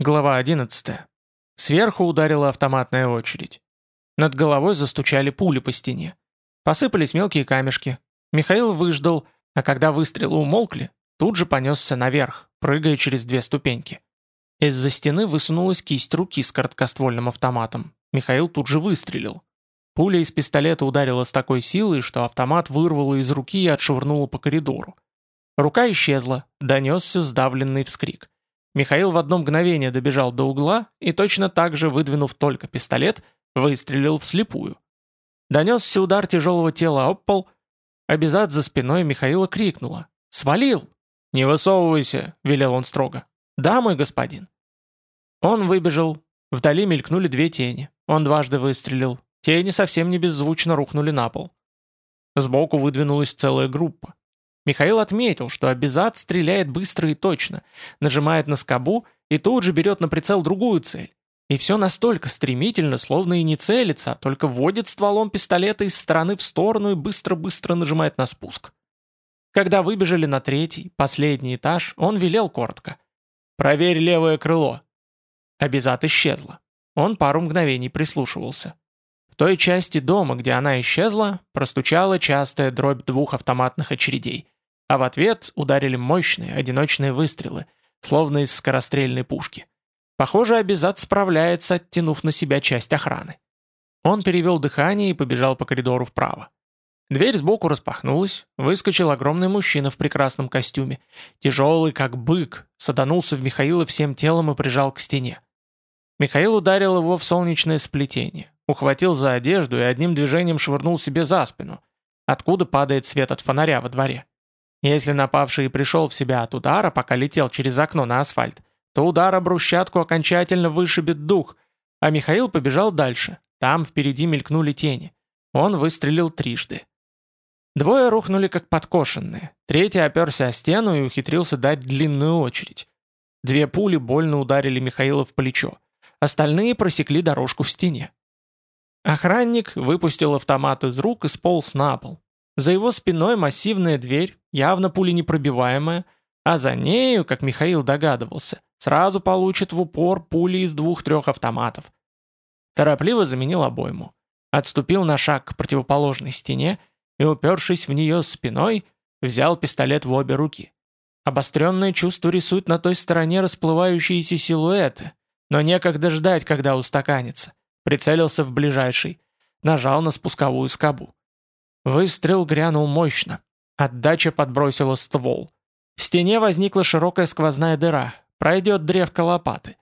Глава 11. Сверху ударила автоматная очередь. Над головой застучали пули по стене. Посыпались мелкие камешки. Михаил выждал, а когда выстрелы умолкли, тут же понесся наверх, прыгая через две ступеньки. Из-за стены высунулась кисть руки с короткоствольным автоматом. Михаил тут же выстрелил. Пуля из пистолета ударила с такой силой, что автомат вырвало из руки и отшвырнуло по коридору. Рука исчезла, донесся сдавленный вскрик. Михаил в одно мгновение добежал до угла и точно так же, выдвинув только пистолет, выстрелил вслепую. Донесся удар тяжелого тела об пол, а Безат за спиной Михаила крикнула «Свалил!» «Не высовывайся!» — велел он строго. «Да, мой господин». Он выбежал. Вдали мелькнули две тени. Он дважды выстрелил. Тени совсем не беззвучно рухнули на пол. Сбоку выдвинулась целая группа. Михаил отметил, что Абизад стреляет быстро и точно, нажимает на скобу и тут же берет на прицел другую цель. И все настолько стремительно, словно и не целится, а только вводит стволом пистолета из стороны в сторону и быстро-быстро нажимает на спуск. Когда выбежали на третий, последний этаж, он велел коротко. «Проверь левое крыло». Абизад исчезла. Он пару мгновений прислушивался. В той части дома, где она исчезла, простучала частая дробь двух автоматных очередей а в ответ ударили мощные одиночные выстрелы, словно из скорострельной пушки. Похоже, Абизат справляется, оттянув на себя часть охраны. Он перевел дыхание и побежал по коридору вправо. Дверь сбоку распахнулась, выскочил огромный мужчина в прекрасном костюме, тяжелый как бык, саданулся в Михаила всем телом и прижал к стене. Михаил ударил его в солнечное сплетение, ухватил за одежду и одним движением швырнул себе за спину, откуда падает свет от фонаря во дворе. Если напавший пришел в себя от удара, пока летел через окно на асфальт, то удар о брусчатку окончательно вышибет дух, а Михаил побежал дальше. Там впереди мелькнули тени. Он выстрелил трижды. Двое рухнули как подкошенные. Третий оперся о стену и ухитрился дать длинную очередь. Две пули больно ударили Михаила в плечо. Остальные просекли дорожку в стене. Охранник выпустил автомат из рук и сполз на пол. За его спиной массивная дверь, явно пуленепробиваемая, а за нею, как Михаил догадывался, сразу получит в упор пули из двух-трех автоматов. Торопливо заменил обойму. Отступил на шаг к противоположной стене и, упершись в нее спиной, взял пистолет в обе руки. Обостренное чувство рисует на той стороне расплывающиеся силуэты, но некогда ждать, когда устаканится. Прицелился в ближайший, нажал на спусковую скобу. Выстрел грянул мощно. Отдача подбросила ствол. В стене возникла широкая сквозная дыра. Пройдет древко лопаты.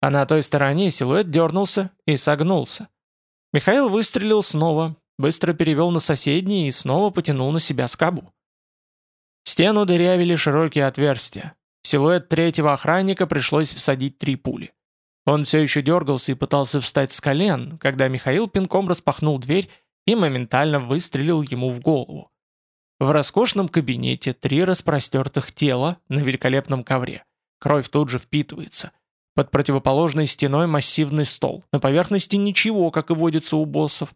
А на той стороне силуэт дернулся и согнулся. Михаил выстрелил снова, быстро перевел на соседний и снова потянул на себя скобу. Стену дырявили широкие отверстия. В силуэт третьего охранника пришлось всадить три пули. Он все еще дергался и пытался встать с колен, когда Михаил пинком распахнул дверь и моментально выстрелил ему в голову. В роскошном кабинете три распростертых тела на великолепном ковре. Кровь тут же впитывается. Под противоположной стеной массивный стол. На поверхности ничего, как и водится у боссов.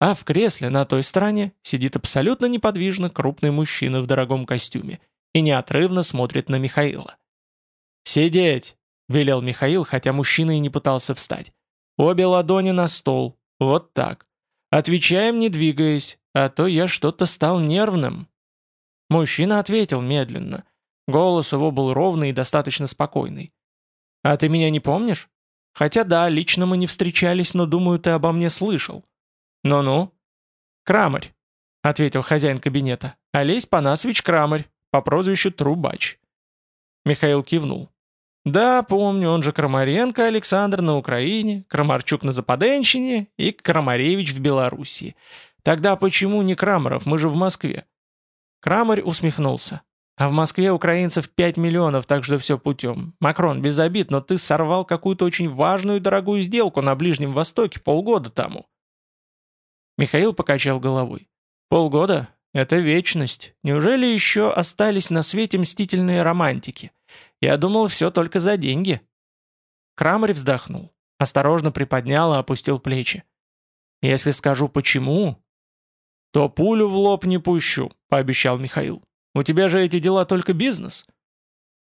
А в кресле на той стороне сидит абсолютно неподвижно крупный мужчина в дорогом костюме и неотрывно смотрит на Михаила. «Сидеть!» — велел Михаил, хотя мужчина и не пытался встать. «Обе ладони на стол. Вот так. Отвечаем, не двигаясь, а то я что-то стал нервным». Мужчина ответил медленно. Голос его был ровный и достаточно спокойный. «А ты меня не помнишь? Хотя да, лично мы не встречались, но думаю, ты обо мне слышал». «Ну-ну». «Крамарь», — ответил хозяин кабинета. «Олесь Панасович Крамарь, по прозвищу Трубач». Михаил кивнул. Да, помню, он же Крамаренко Александр на Украине, Крамарчук на Западенщине и Крамаревич в Белоруссии. Тогда почему не Крамаров, мы же в Москве? Крамарь усмехнулся. А в Москве украинцев 5 миллионов, так что все путем. Макрон, без обид, но ты сорвал какую-то очень важную и дорогую сделку на Ближнем Востоке полгода тому. Михаил покачал головой. Полгода? Это вечность. Неужели еще остались на свете мстительные романтики? Я думал, все только за деньги». Крамарь вздохнул, осторожно приподнял и опустил плечи. «Если скажу почему...» «То пулю в лоб не пущу», — пообещал Михаил. «У тебя же эти дела только бизнес».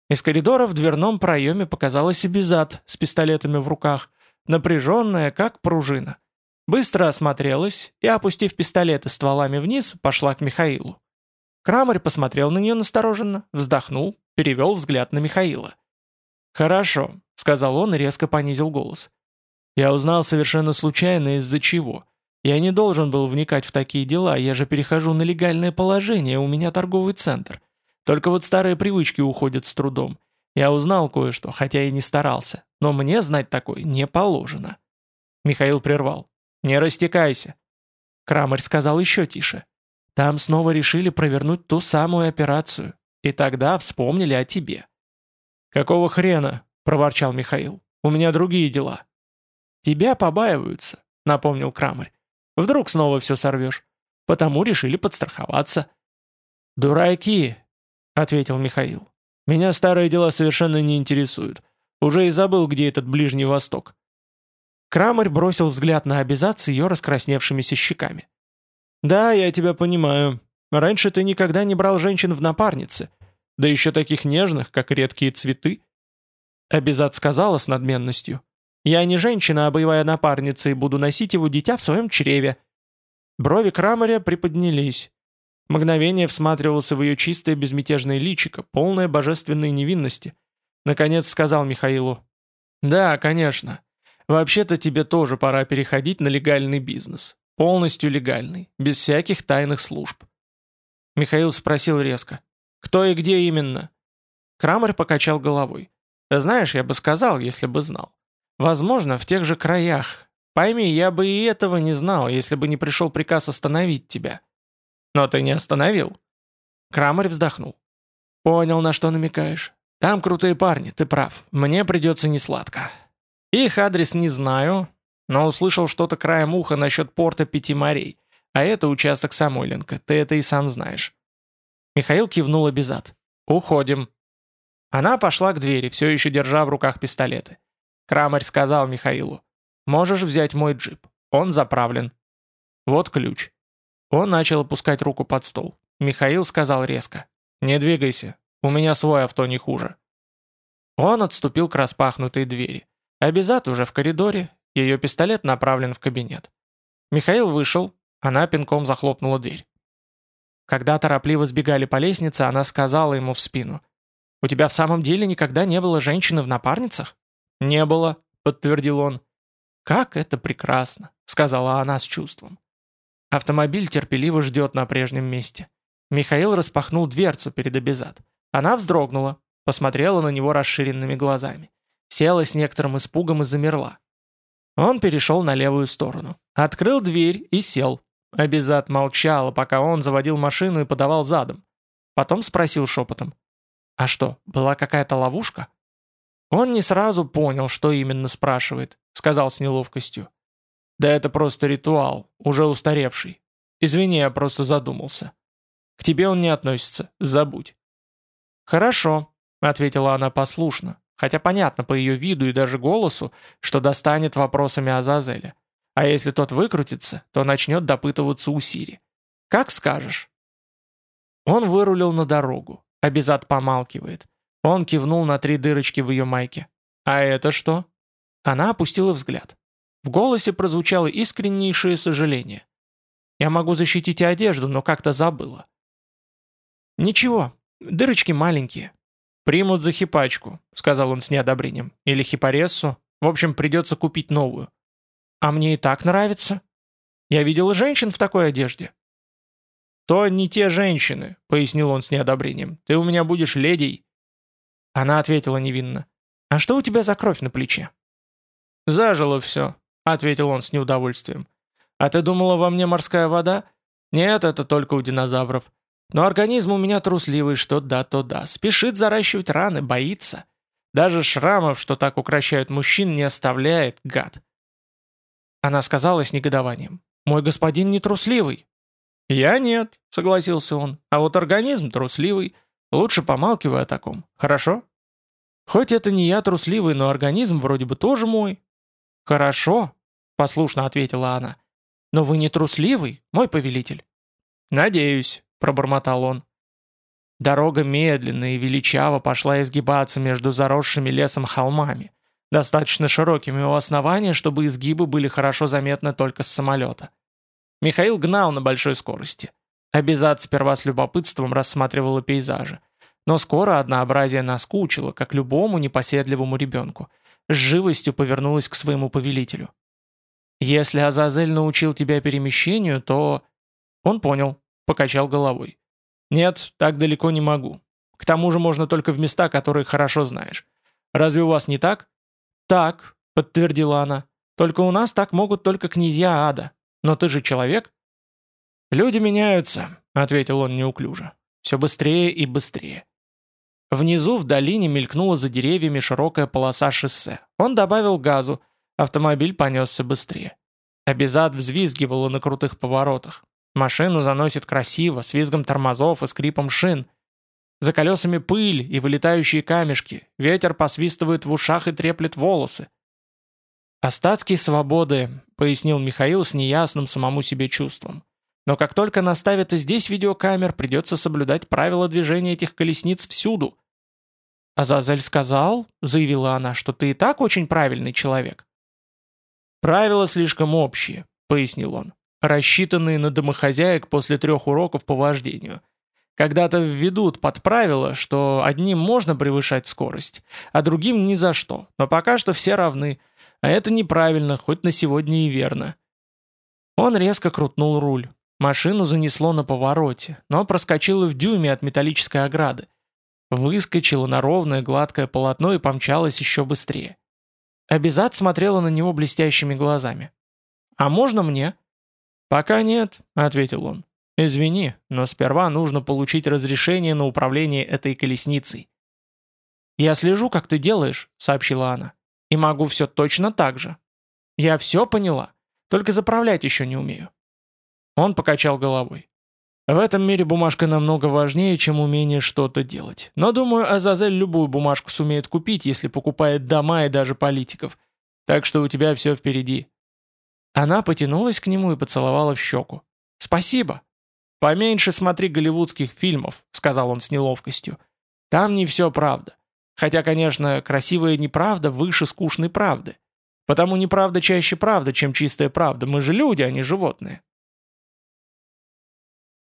Из коридора в дверном проеме показалась Эбизад с пистолетами в руках, напряженная, как пружина. Быстро осмотрелась и, опустив пистолеты стволами вниз, пошла к Михаилу. Крамарь посмотрел на нее настороженно, вздохнул, перевел взгляд на Михаила. «Хорошо», — сказал он и резко понизил голос. «Я узнал совершенно случайно из-за чего. Я не должен был вникать в такие дела, я же перехожу на легальное положение, у меня торговый центр. Только вот старые привычки уходят с трудом. Я узнал кое-что, хотя и не старался, но мне знать такое не положено». Михаил прервал. «Не растекайся». Крамарь сказал еще тише. «Там снова решили провернуть ту самую операцию, и тогда вспомнили о тебе». «Какого хрена?» – проворчал Михаил. «У меня другие дела». «Тебя побаиваются», – напомнил Крамарь. «Вдруг снова все сорвешь. Потому решили подстраховаться». «Дураки», — ответил Михаил. «Меня старые дела совершенно не интересуют. Уже и забыл, где этот Ближний Восток». Крамарь бросил взгляд на с ее раскрасневшимися щеками. «Да, я тебя понимаю. Раньше ты никогда не брал женщин в напарницы, да еще таких нежных, как редкие цветы». Абизад сказала с надменностью. «Я не женщина, а боевая напарница, и буду носить его дитя в своем чреве». Брови Крамаря приподнялись. Мгновение всматривался в ее чистое безмятежное личико, полное божественной невинности. Наконец сказал Михаилу. «Да, конечно. Вообще-то тебе тоже пора переходить на легальный бизнес. Полностью легальный, без всяких тайных служб». Михаил спросил резко. «Кто и где именно?» Крамер покачал головой. «Знаешь, я бы сказал, если бы знал. Возможно, в тех же краях. Пойми, я бы и этого не знал, если бы не пришел приказ остановить тебя». «Но ты не остановил». Крамер вздохнул. «Понял, на что намекаешь. Там крутые парни, ты прав. Мне придется несладко. Их адрес не знаю, но услышал что-то краем уха насчет порта Пяти морей. А это участок Самойленко, ты это и сам знаешь». Михаил кивнул обезад. «Уходим». Она пошла к двери, все еще держа в руках пистолеты. Крамарь сказал Михаилу. «Можешь взять мой джип. Он заправлен. Вот ключ. Он начал опускать руку под стол. Михаил сказал резко. «Не двигайся. У меня свой авто не хуже». Он отступил к распахнутой двери. Абизат уже в коридоре, ее пистолет направлен в кабинет. Михаил вышел, она пинком захлопнула дверь. Когда торопливо сбегали по лестнице, она сказала ему в спину. «У тебя в самом деле никогда не было женщины в напарницах?» «Не было», — подтвердил он. «Как это прекрасно», — сказала она с чувством. Автомобиль терпеливо ждет на прежнем месте. Михаил распахнул дверцу перед Абизад. Она вздрогнула, посмотрела на него расширенными глазами. Села с некоторым испугом и замерла. Он перешел на левую сторону. Открыл дверь и сел. Абизад молчала, пока он заводил машину и подавал задом. Потом спросил шепотом. «А что, была какая-то ловушка?» Он не сразу понял, что именно спрашивает, сказал с неловкостью. Да это просто ритуал, уже устаревший. Извини, я просто задумался. К тебе он не относится, забудь. Хорошо, ответила она послушно, хотя понятно по ее виду и даже голосу, что достанет вопросами Азазеля. А если тот выкрутится, то начнет допытываться у Сири. Как скажешь. Он вырулил на дорогу. Абизад помалкивает. Он кивнул на три дырочки в ее майке. «А это что?» Она опустила взгляд. В голосе прозвучало искреннейшее сожаление. «Я могу защитить и одежду, но как-то забыла». «Ничего, дырочки маленькие». «Примут за хипачку», — сказал он с неодобрением. «Или хипарессу. В общем, придется купить новую». «А мне и так нравится. Я видел женщин в такой одежде». «То не те женщины», — пояснил он с неодобрением. «Ты у меня будешь ледей». Она ответила невинно. «А что у тебя за кровь на плече?» «Зажило все», — ответил он с неудовольствием. «А ты думала, во мне морская вода? Нет, это только у динозавров. Но организм у меня трусливый, что да, то да. Спешит заращивать раны, боится. Даже шрамов, что так укращают мужчин, не оставляет, гад». Она сказала с негодованием. «Мой господин не трусливый». «Я нет», — согласился он. «А вот организм трусливый. Лучше помалкивай о таком, хорошо?» «Хоть это не я трусливый, но организм вроде бы тоже мой. «Хорошо», — послушно ответила она. «Но вы не трусливый, мой повелитель?» «Надеюсь», — пробормотал он. Дорога медленно и величаво пошла изгибаться между заросшими лесом холмами, достаточно широкими у основания, чтобы изгибы были хорошо заметны только с самолета. Михаил гнал на большой скорости. Абизад сперва с любопытством рассматривала пейзажи. Но скоро однообразие наскучило, как любому непоседливому ребенку. С живостью повернулась к своему повелителю. «Если Азазель научил тебя перемещению, то...» Он понял, покачал головой. «Нет, так далеко не могу. К тому же можно только в места, которые хорошо знаешь. Разве у вас не так?» «Так», — подтвердила она. «Только у нас так могут только князья ада. Но ты же человек?» «Люди меняются», — ответил он неуклюже. «Все быстрее и быстрее». Внизу в долине мелькнула за деревьями широкая полоса шоссе. Он добавил газу. Автомобиль понесся быстрее. Абизад взвизгивала на крутых поворотах. Машину заносит красиво, с визгом тормозов и скрипом шин. За колесами пыль и вылетающие камешки. Ветер посвистывает в ушах и треплет волосы. «Остатки свободы», — пояснил Михаил с неясным самому себе чувством. «Но как только наставят и здесь видеокамер, придется соблюдать правила движения этих колесниц всюду. «Азазель сказал, — заявила она, — что ты и так очень правильный человек». «Правила слишком общие», — пояснил он, — «рассчитанные на домохозяек после трех уроков по вождению. Когда-то введут под правило, что одним можно превышать скорость, а другим ни за что, но пока что все равны, а это неправильно, хоть на сегодня и верно». Он резко крутнул руль. Машину занесло на повороте, но проскочило в дюйме от металлической ограды. Выскочила на ровное гладкое полотно и помчалась еще быстрее. Абизад смотрела на него блестящими глазами. «А можно мне?» «Пока нет», — ответил он. «Извини, но сперва нужно получить разрешение на управление этой колесницей». «Я слежу, как ты делаешь», — сообщила она. «И могу все точно так же. Я все поняла, только заправлять еще не умею». Он покачал головой. В этом мире бумажка намного важнее, чем умение что-то делать. Но думаю, Азазель любую бумажку сумеет купить, если покупает дома и даже политиков. Так что у тебя все впереди». Она потянулась к нему и поцеловала в щеку. «Спасибо». «Поменьше смотри голливудских фильмов», — сказал он с неловкостью. «Там не все правда. Хотя, конечно, красивая неправда выше скучной правды. Потому неправда чаще правда, чем чистая правда. Мы же люди, а не животные».